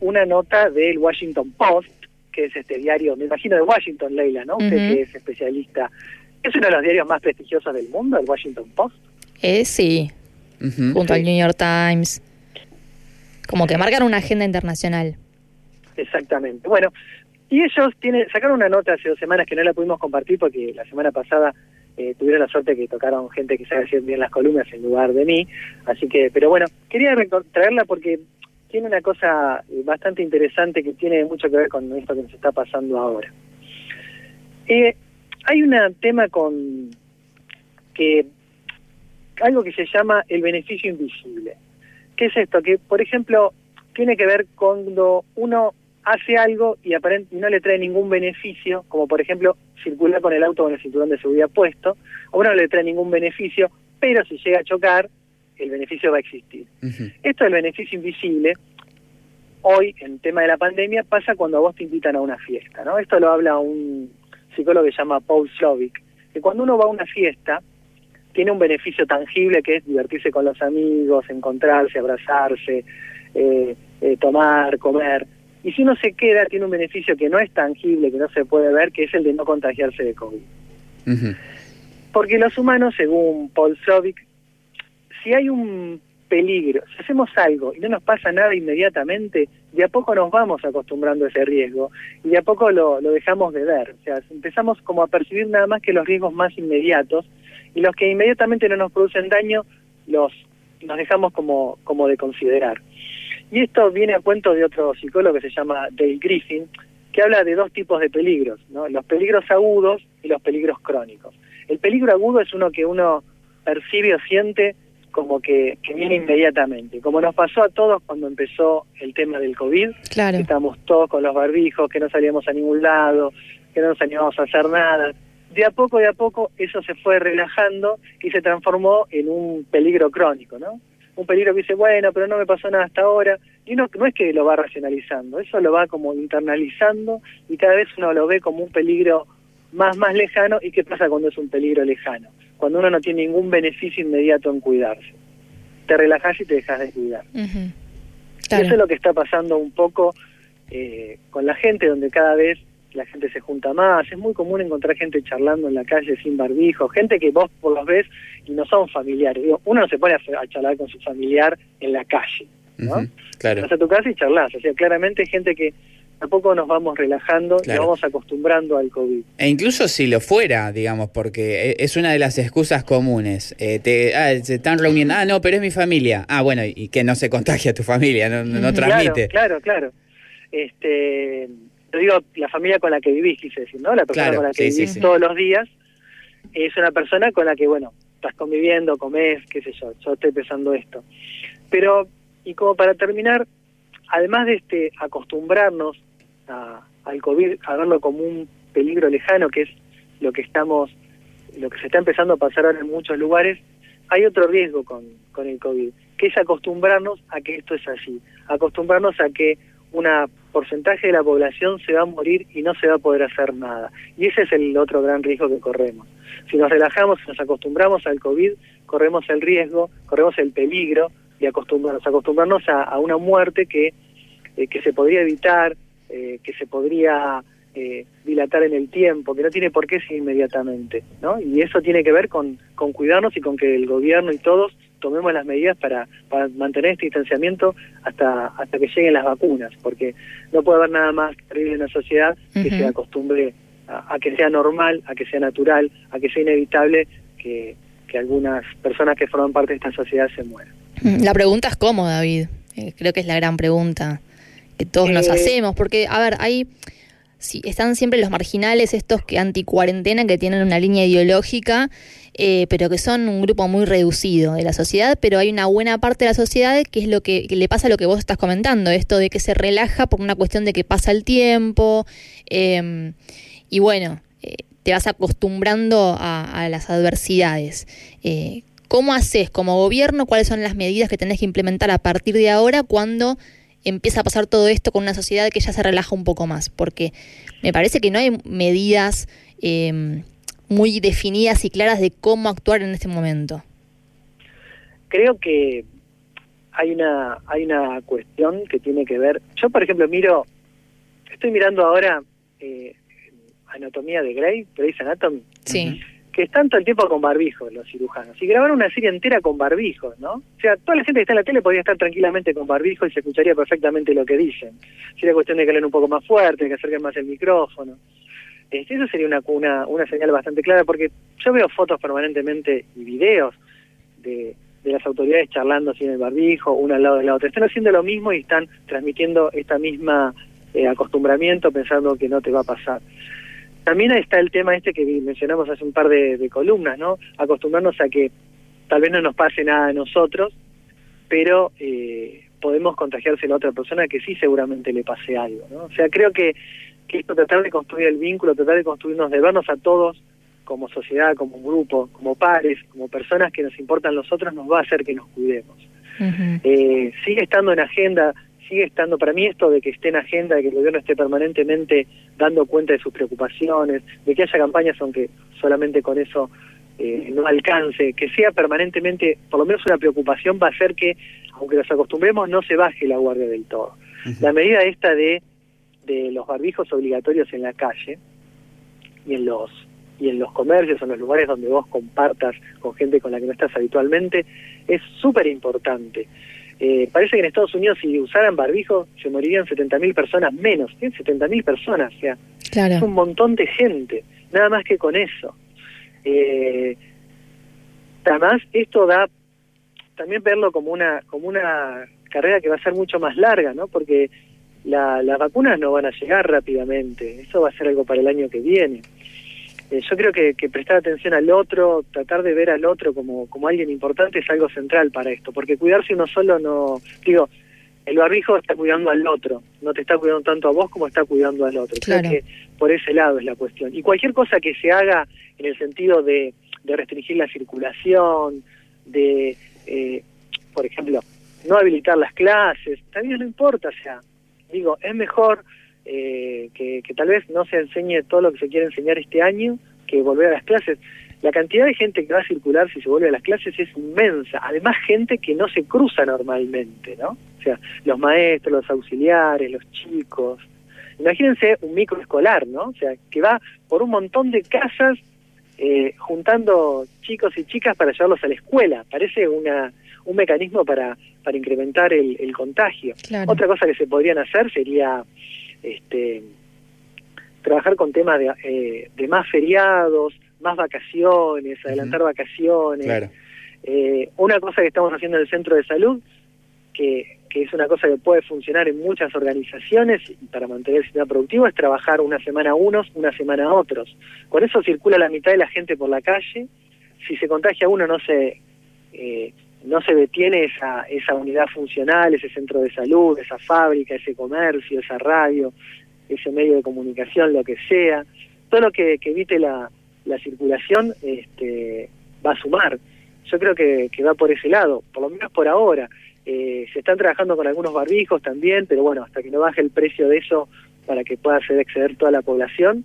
una nota del Washington Post, que es este diario, me imagino de Washington, Leila, ¿no? Usted que es especialista. ¿Es uno de los diarios más prestigiosos del mundo, el Washington Post? Eh, sí, junto al New York Times. Como que marcan una agenda internacional. Exactamente. Bueno, y ellos tienen, sacaron una nota hace dos semanas que no la pudimos compartir porque la semana pasada eh, tuvieron la suerte que tocaron gente que sabe hacer bien las columnas en lugar de mí. Así que, pero bueno, quería traerla porque tiene una cosa eh, bastante interesante que tiene mucho que ver con esto que nos está pasando ahora. Eh, hay un tema con que algo que se llama el beneficio invisible. ¿Qué es esto? Que, por ejemplo, tiene que ver cuando uno hace algo y, aparentemente no le trae ningún beneficio, como por ejemplo circular con el auto con el cinturón de seguridad puesto, o uno no le trae ningún beneficio, pero si llega a chocar, el beneficio va a existir. Esto del beneficio invisible, hoy en tema de la pandemia, pasa cuando a vos te invitan a una fiesta, ¿no? Esto lo habla un psicólogo que se llama Paul Slovic, que cuando uno va a una fiesta, tiene un beneficio tangible que es divertirse con los amigos, encontrarse, abrazarse, eh, eh, tomar, comer. Y si uno se queda, tiene un beneficio que no es tangible, que no se puede ver, que es el de no contagiarse de COVID. Porque los humanos, según Paul Slovic, si hay un peligro, si hacemos algo y no nos pasa nada inmediatamente, de a poco nos vamos acostumbrando a ese riesgo y de a poco lo, dejamos de ver. O sea, empezamos como a percibir nada más que los riesgos más inmediatos y los que inmediatamente no nos producen daño los nos dejamos como, como de considerar. Y esto viene a cuento de otro psicólogo que se llama Dale Griffin, que habla de dos tipos de peligros, ¿no? los peligros agudos y los peligros crónicos. El peligro agudo es uno que uno percibe o siente como que, que viene inmediatamente, como nos pasó a todos cuando empezó el tema del COVID, claro. estamos todos con los barbijos, que no salíamos a ningún lado, que no nos animamos a hacer nada, de a poco, de a poco, eso se fue relajando y se transformó en un peligro crónico, ¿no? Un peligro que dice, bueno, pero no me pasó nada hasta ahora. Y no, no es que lo va racionalizando, eso lo va como internalizando y cada vez uno lo ve como un peligro más, más lejano. ¿Y qué pasa cuando es un peligro lejano? Cuando uno no tiene ningún beneficio inmediato en cuidarse. Te relajas y te dejas de cuidar. Eso es lo que está pasando un poco eh, con la gente, donde cada vez la gente se junta más, es muy común encontrar gente charlando en la calle sin barbijo, gente que vos por los ves y no son familiares. uno no se pone a, charlar con su familiar en la calle, ¿no? claro. Vas a tu casa y charlas, o sea, claramente hay gente que a poco nos vamos relajando y nos vamos acostumbrando al COVID. E incluso si lo fuera, digamos, porque e, es una de las excusas comunes. Eh, te, ah, se están reuniendo, ah, no, pero es mi familia. Ah, bueno, y que no se contagia a tu familia, no, no, transmite. Claro, claro, claro. Este, digo la familia con la que vivís, quise decir, ¿no? La persona con la que vivís todos los días es una persona con la que, bueno, estás conviviendo, comés, qué sé yo, yo estoy pensando esto. Pero, y como para terminar, además de este acostumbrarnos a, al COVID, a verlo como un peligro lejano, que es lo que estamos, lo que se está empezando a pasar ahora en muchos lugares, hay otro riesgo con, con el COVID, que es acostumbrarnos a que esto es así, acostumbrarnos a que una porcentaje de la población se va a morir y no se va a poder hacer nada. Y ese es el otro gran riesgo que corremos. Si nos relajamos, si nos acostumbramos al COVID, corremos el riesgo, corremos el peligro de acostumbrarnos, acostumbrarnos a, una muerte que, eh, que se podría evitar, eh, que se podría eh, dilatar en el tiempo, que no tiene por qué ser inmediatamente. ¿no? Y eso tiene que ver con, con cuidarnos y con que el gobierno y todos tomemos las medidas para, para mantener este distanciamiento hasta, hasta que lleguen las vacunas, porque no puede haber nada más terrible en la sociedad que se acostumbre a, que sea normal, a que sea natural, a que sea inevitable que, que algunas personas que forman parte de esta sociedad se mueran. La pregunta es cómo, David. Eh, creo que es la gran pregunta que todos nos eh, hacemos, porque, a ver, hay... Sí, están siempre los marginales, estos que anti-cuarentena, que tienen una línea ideológica eh, pero que son un grupo muy reducido de la sociedad, pero hay una buena parte de la sociedad que es lo que, le pasa a lo que vos estás comentando, esto de que se relaja por una cuestión de que pasa el tiempo, em, y bueno, eh, te vas acostumbrando a, las adversidades. Eh, ¿Cómo haces como gobierno? ¿Cuáles son las medidas que tenés que implementar a partir de ahora cuando empieza a pasar todo esto con una sociedad que ya se relaja un poco más? Porque me parece que no hay medidas em, muy definidas y claras de cómo actuar en este momento? Creo que hay una hay una cuestión que tiene que ver. Yo, por ejemplo, miro, estoy mirando ahora eh, Anatomía de Grey, Grey's Anatomy. Sí. Que están todo el tiempo con barbijos los cirujanos. Y grabaron una serie entera con barbijos, ¿no? O sea, toda la gente que está en la tele podría estar tranquilamente con barbijos y se escucharía perfectamente lo que dicen. Sería cuestión de que hablen un poco más fuerte, que acerquen más el micrófono. Este, eso sería una, una, una señal bastante clara, porque yo veo fotos permanentemente y videos de, de las autoridades charlando sin el barbijo, una al lado de la otra. Están haciendo lo mismo y están transmitiendo esta misma eh, acostumbramiento pensando que no te va a pasar. También está el tema este que mencionamos hace un par de, columnas, ¿no? Acostumbrarnos a que tal vez no nos pase nada a nosotros, pero eh, podemos contagiarse a la otra persona que sí seguramente le pase algo, ¿no? O sea, creo que, que esto tratar de construir el vínculo, tratar de construirnos, de vernos a todos como sociedad, como grupo, como pares, como personas que nos importan los otros, nos va a hacer que nos cuidemos. eh, sigue estando en agenda sigue estando para mí esto de que esté en agenda, de que el gobierno esté permanentemente dando cuenta de sus preocupaciones, de que haya campañas aunque solamente con eso eh, no alcance, que sea permanentemente, por lo menos una preocupación va a hacer que, aunque nos acostumbremos, no se baje la guardia del todo. La medida esta de, de los barbijos obligatorios en la calle y en los y en los comercios, en los lugares donde vos compartas con gente con la que no estás habitualmente, es súper importante. Eh, parece que en Estados Unidos si usaran barbijo se morirían 70.000 personas menos, ¿eh? 70.000 personas, o sea, es un montón de gente, nada más que con eso. Eh, además, esto da también verlo como una como una carrera que va a ser mucho más larga, ¿no? Porque la, las vacunas no van a llegar rápidamente, eso va a ser algo para el año que viene. Eh, yo creo que, que, prestar atención al otro, tratar de ver al otro como, como alguien importante es algo central para esto, porque cuidarse uno solo no, digo, el barbijo está cuidando al otro, no te está cuidando tanto a vos como está cuidando al otro. Creo que por ese lado es la cuestión. Y cualquier cosa que se haga en el sentido de, de restringir la circulación, de, eh, por ejemplo, no habilitar las clases, también no importa, o sea, digo, es mejor eh, que, tal vez no se enseñe todo lo que se quiere enseñar este año, que volver a las clases. La cantidad de gente que va a circular si se vuelve a las clases es inmensa. Además, gente que no se cruza normalmente, ¿no? O sea, los maestros, los auxiliares, los chicos. Imagínense un microescolar, ¿no? O sea, que va por un montón de casas eh, juntando chicos y chicas para llevarlos a la escuela. Parece una un mecanismo para, para incrementar el, el contagio. Otra cosa que se podrían hacer sería este, trabajar con temas de, eh, de más feriados, más vacaciones, adelantar vacaciones. Eh, una cosa que estamos haciendo en el centro de salud, que, que es una cosa que puede funcionar en muchas organizaciones para mantener el sistema productivo, es trabajar una semana a unos, una semana a otros. Con eso circula la mitad de la gente por la calle. Si se contagia uno, no se, eh, no se detiene esa, esa unidad funcional, ese centro de salud, esa fábrica, ese comercio, esa radio, ese medio de comunicación, lo que sea, todo lo que, evite la, la circulación este, va a sumar. Yo creo que, que va por ese lado, por lo menos por ahora. Eh, se están trabajando con algunos barbijos también, pero bueno, hasta que no baje el precio de eso para que pueda hacer exceder toda la población,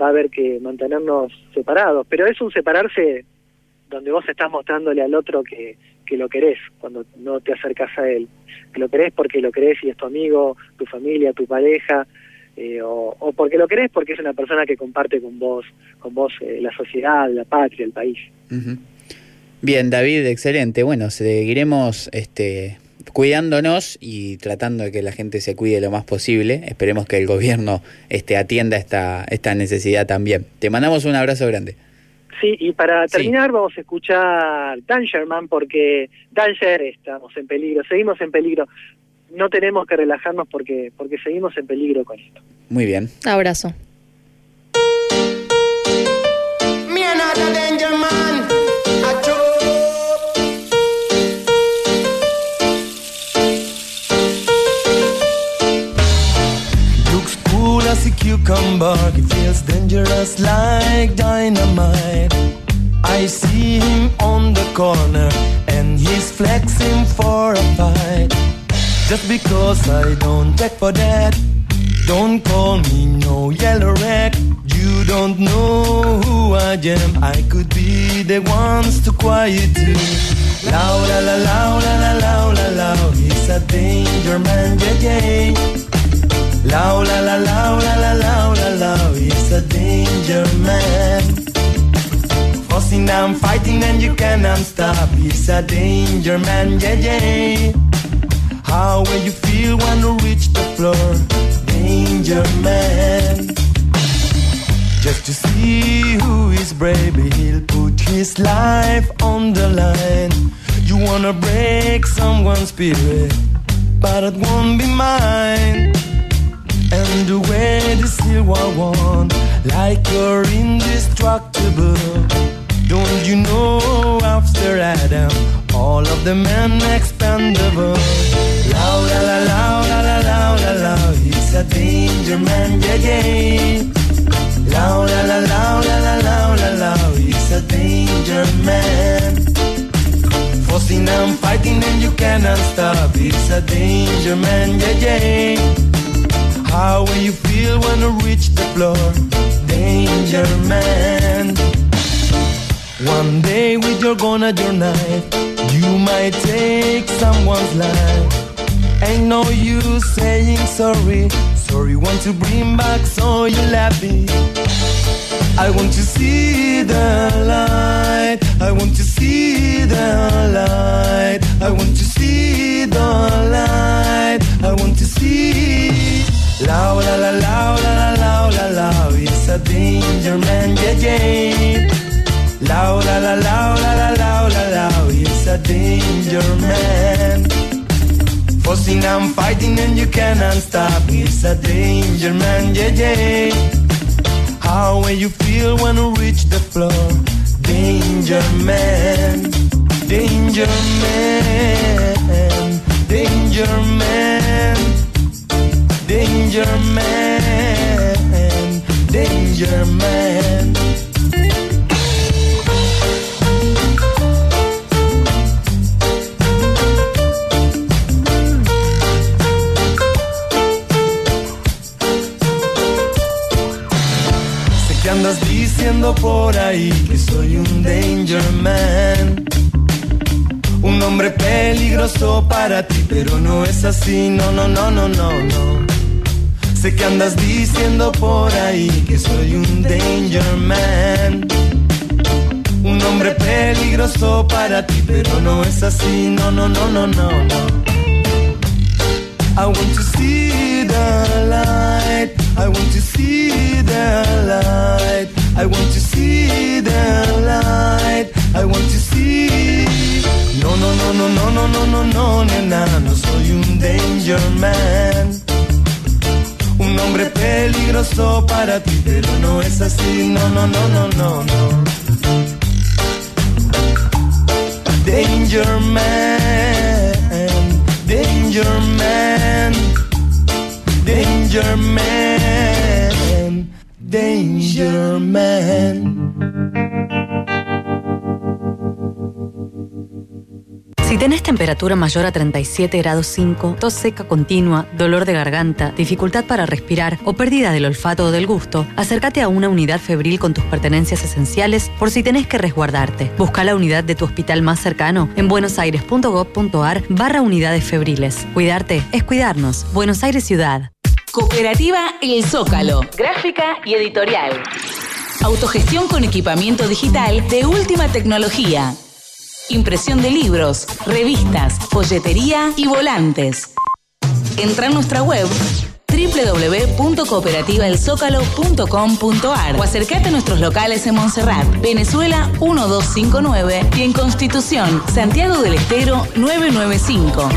va a haber que mantenernos separados. Pero es un separarse donde vos estás mostrándole al otro que, que lo querés cuando no te acercas a él. Que lo querés porque lo querés y es tu amigo, tu familia, tu pareja, eh, o, porque lo querés porque es una persona que comparte con vos, con vos eh, la sociedad, la patria, el país. Bien, David, excelente. Bueno, seguiremos este, cuidándonos y tratando de que la gente se cuide lo más posible. Esperemos que el gobierno este, atienda esta, esta necesidad también. Te mandamos un abrazo grande. Sí, y para terminar vamos a escuchar Dangerman porque Danger estamos en peligro, seguimos en peligro. No tenemos que relajarnos porque porque seguimos en peligro con esto. Muy bien. Abrazo. Cucumber, he feels dangerous like dynamite. I see him on the corner and he's flexing for a fight. Just because I don't take for that, don't call me no yellow rag. You don't know who I am, I could be the ones to quiet you. Laura, la, Laura, la, Laura, Laura, he's a danger man, yeah, yeah. La, la, Laura, Laura, he's a danger man. Fussing and fighting and you cannot stop, he's a danger man, yeah, yeah. How will you feel when you reach the floor? Danger man. Just to see who is brave, he'll put his life on the line. You wanna break someone's spirit, but it won't be mine. And the way the silver one, like you're indestructible. Don't you know after Adam, all of the men expendable? Laura, la, Laura, la, Laura, la, la, he's a danger man, yeah, yeah. Laura, la, Laura, la, Laura, la, he's a danger man. Fussing and fighting and you cannot stop, he's a danger man, yeah, yeah. How will you feel when you reach the floor? Danger man. One day with your gun at your knife, you might take someone's life. Ain't no use saying sorry. Sorry, want to bring back so you laughing. I want to see the light. I want to see the light. I want to see the light. I want to see. A danger man, yeah, yeah. Laura, la, Laura, la, Laura, Laura, it's a danger man. Fussing and fighting and you cannot stop. It's a danger man, yeah, yeah. How will you feel when you reach the floor? Danger man, danger man, danger man, danger man, danger man. Sé que andas diciendo por ahí que soy un danger man. Un hombre peligroso para ti, pero no es así, no, no, no, no, no, no. Sé que andas diciendo por ahí que soy un danger man. Un hombre peligroso para ti, pero no es así, no, no, no, no, no. I want to see the light. I want to see the light. I want to see the light. I want to see. No, no, no, no, no, no, no, no, no, nena, no soy un danger man. Hombre peligroso para ti, pero no es así. No, no, no, no, no, no. Danger man, danger man, danger man, danger man. Si tenés temperatura mayor a 37 grados 5, tos seca continua, dolor de garganta, dificultad para respirar o pérdida del olfato o del gusto, acércate a una unidad febril con tus pertenencias esenciales por si tenés que resguardarte. Busca la unidad de tu hospital más cercano en buenosaires.gov.ar barra unidades febriles. Cuidarte es cuidarnos. Buenos Aires Ciudad. Cooperativa El Zócalo. Gráfica y editorial. Autogestión con equipamiento digital de última tecnología. Impresión de libros, revistas, folletería y volantes. Entra en nuestra web www.cooperativaelzócalo.com.ar o acércate a nuestros locales en Montserrat, Venezuela 1259 y en Constitución, Santiago del Estero 995.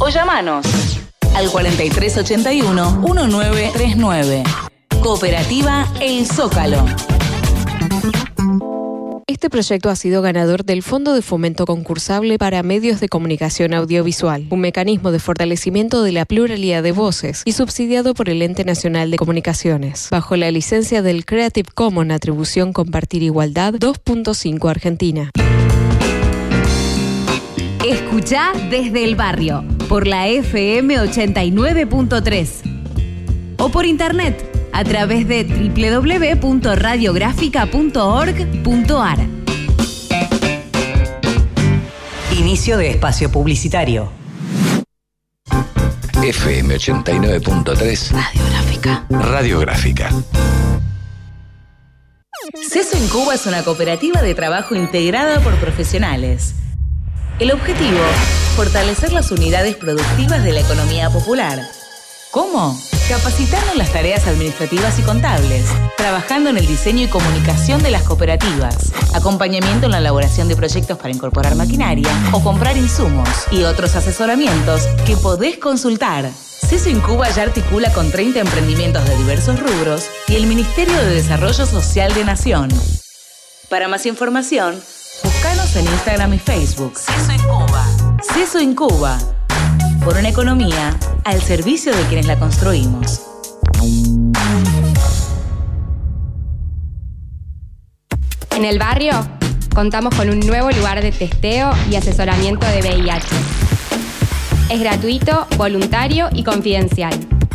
O llamanos al 4381-1939. Cooperativa El Zócalo. Este proyecto ha sido ganador del Fondo de Fomento Concursable para Medios de Comunicación Audiovisual, un mecanismo de fortalecimiento de la pluralidad de voces y subsidiado por el Ente Nacional de Comunicaciones, bajo la licencia del Creative Commons Atribución Compartir Igualdad 2.5 Argentina. Escucha desde el barrio por la FM 89.3 o por internet a través de www.radiográfica.org.ar. Inicio de espacio publicitario. FM 89.3 Radiográfica. Radiográfica. CESO en Cuba es una cooperativa de trabajo integrada por profesionales. El objetivo, fortalecer las unidades productivas de la economía popular. ¿Cómo? Capacitando las tareas administrativas y contables, trabajando en el diseño y comunicación de las cooperativas, acompañamiento en la elaboración de proyectos para incorporar maquinaria o comprar insumos y otros asesoramientos que podés consultar. CESO en Cuba ya articula con 30 emprendimientos de diversos rubros y el Ministerio de Desarrollo Social de Nación. Para más información, búscanos en Instagram y Facebook. CESO en Cuba. CESO en Cuba. Por una economía al servicio de quienes la construimos. En el barrio contamos con un nuevo lugar de testeo y asesoramiento de VIH. Es gratuito, voluntario y confidencial.